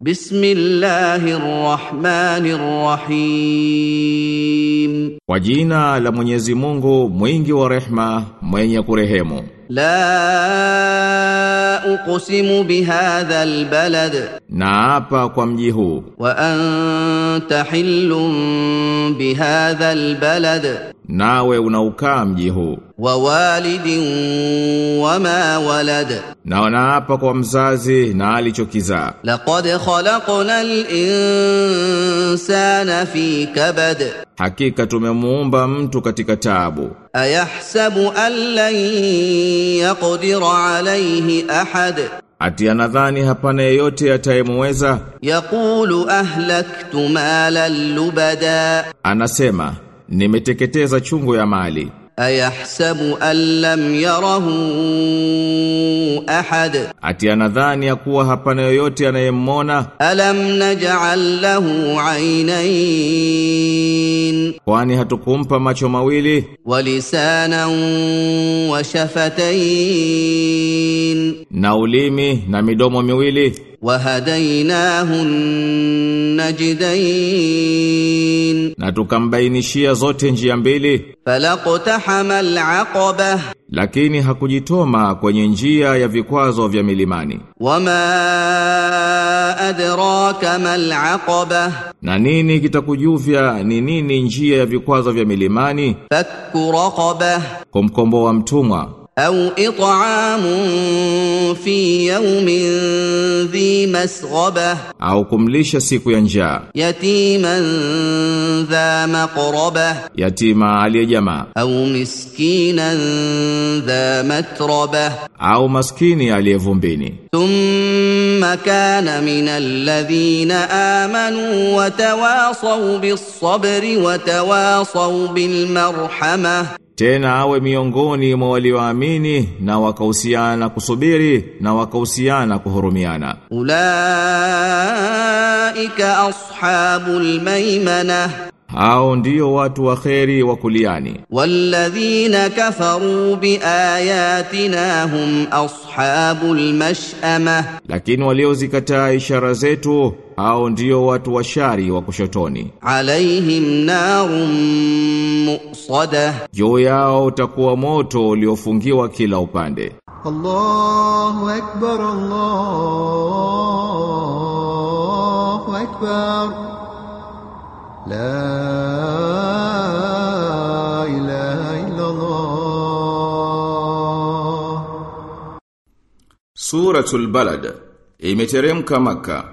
Bismillahir Rahmanir Rahim. Kwa jina la Mwenyezi Mungu, mwingi wa rehma, mwenye kurehemu. La uqsimu bihadha albalad. Naapa kwa mji huu. Wa anta hillun bihadha albalad nawe unaukaa mji huu. Wa walidin wama walad. Na wanaapa kwa mzazi na alichokizaa. Laqad khalaqnal insana fi kabad. Hakika tumemuumba mtu katika taabu. Ayahsabu an lan yaqdira alayhi ahad. Ati anadhani hapana yeyote atayemweza? Yaqulu ahlaktu malan lubada, anasema nimeteketeza chungu ya mali. Ayahsabu an lam yarahu ahad, ati anadhani ya kuwa hapana yoyote anayemmona Alam naj'al lahu aynayn, kwani hatukumpa macho mawili. Walisanan wa shafatayn, na ulimi na midomo miwili? wahadainahu najdain, na tukambainishia zote njia mbili. Falaqtahama alaqaba, lakini hakujitoma kwenye njia ya vikwazo vya milimani. Wama adraka malaqaba, na nini kitakujuvya ni nini njia ya vikwazo vya milimani? Fakku raqaba, kumkomboa mtumwa أو إطعام في يوم ذي مسغبة. أو كم ليش سيكو ينجا. يتيما ذا مقربة. يتيما علي جما. أو مسكينا ذا متربة. أو مسكيني علي فنبيني. ثم كان من الذين آمنوا وتواصوا بالصبر وتواصوا بالمرحمة. Tena awe miongoni mwa walioamini na wakahusiana kusubiri na wakahusiana kuhurumiana أولئك أصحاب الميمنة hao ndio watu wa kheri wa kuliani. Walladhina kafaru biayatina hum ashabul mash'ama, lakini waliozikataa ishara zetu hao ndio watu wa shari wa kushotoni. Alaihim narum muqsada, juu yao utakuwa moto uliofungiwa kila upande. Allahu akbar, Allahu akbar la ilaha Suratul Balad eh, imeteremka Makka.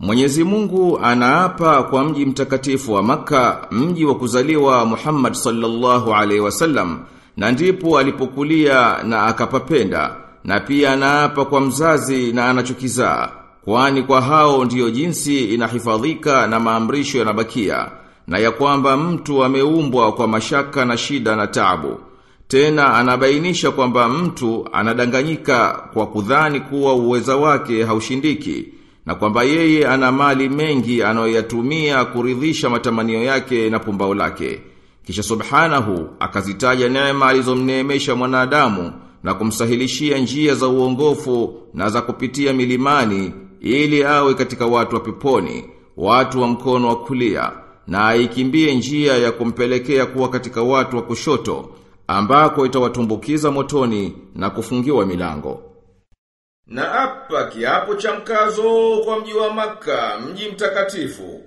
Mwenyezi Mungu anaapa kwa mji mtakatifu wa Makka mji wa kuzaliwa Muhammad sallallahu alaihi wasallam na ndipo alipokulia na akapapenda na pia anaapa kwa mzazi na anachokizaa kwani kwa hao ndiyo jinsi inahifadhika na maamrisho yanabakia, na ya kwamba mtu ameumbwa kwa mashaka na shida na taabu. Tena anabainisha kwamba mtu anadanganyika kwa kudhani kuwa uweza wake haushindiki na kwamba yeye ana mali mengi anayoyatumia kuridhisha matamanio yake na pumbao lake. Kisha subhanahu akazitaja neema alizomneemesha mwanadamu na kumsahilishia njia za uongofu na za kupitia milimani ili awe katika watu wa peponi, watu wa mkono wa kulia na aikimbie njia ya kumpelekea kuwa katika watu wa kushoto ambako itawatumbukiza motoni na kufungiwa milango. Na apa kiapo cha mkazo kwa mji wa maka, mji mtakatifu.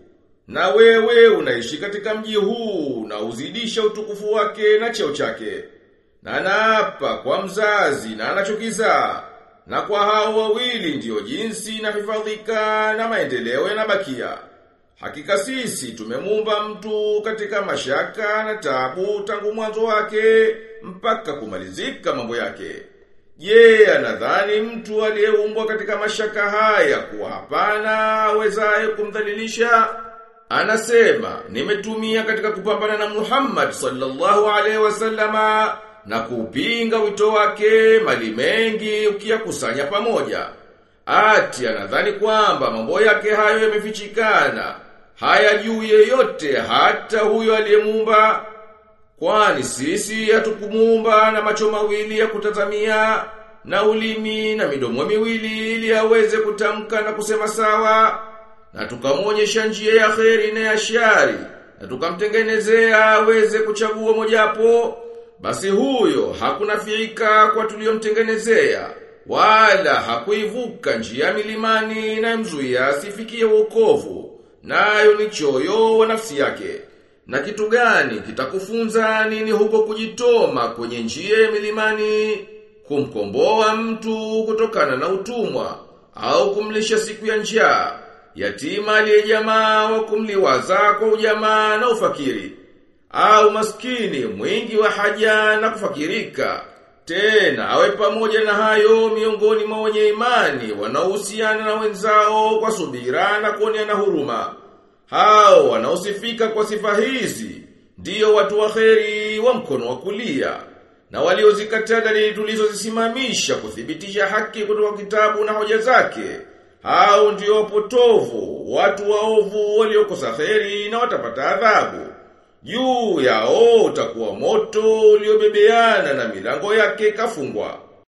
Na wewe unaishi katika mji huu na uzidisha utukufu wake na cheo chake. Na naapa kwa mzazi na anachokizaa. Na kwa hao wawili ndiyo jinsi inahifadhika na maendeleo yanabakia. Hakika sisi tumemumba mtu katika mashaka na tabu tangu mwanzo wake mpaka kumalizika mambo yake. Je, anadhani mtu aliyeumbwa katika mashaka haya kuwa hapana awezaye kumdhalilisha? Anasema, nimetumia katika kupambana na Muhammad sallallahu alaihi wasallama na kuupinga wito wake mali mengi ukiyakusanya pamoja. Ati anadhani kwamba mambo yake hayo yamefichikana. Haya juu yeyote hata huyo aliyemumba Kwani sisi hatukumumba na macho mawili ya kutazamia na ulimi na midomo miwili ili aweze kutamka na kusema sawa na tukamwonyesha njia ya kheri na ya shari na tukamtengenezea aweze kuchagua mojapo basi huyo hakuna fiika kwa tuliyomtengenezea wala hakuivuka njia milimani na mzuia asifikie wokovu. Nayo ni choyo wa nafsi yake. Na kitu gani kitakufunza nini huko kujitoma kwenye njia ya milimani? Kumkomboa mtu kutokana na utumwa au kumlisha siku ya njaa? Yatima aliyejamaa wa kumliwaza kwa ujamaa na ufakiri au maskini mwingi wa haja na kufakirika. Tena awe pamoja na hayo miongoni mwa wenye imani wanaohusiana na wenzao kwa subira na kuoneana huruma. Hao wanaosifika kwa sifa hizi ndiyo watu wa heri wa mkono wa kulia. Na waliozikataa dalili tulizozisimamisha kuthibitisha haki kutoka kitabu na hoja zake hao ndio wapotovu watu waovu waliokosa heri na watapata adhabu juu yao utakuwa moto uliobebeana na milango yake kafungwa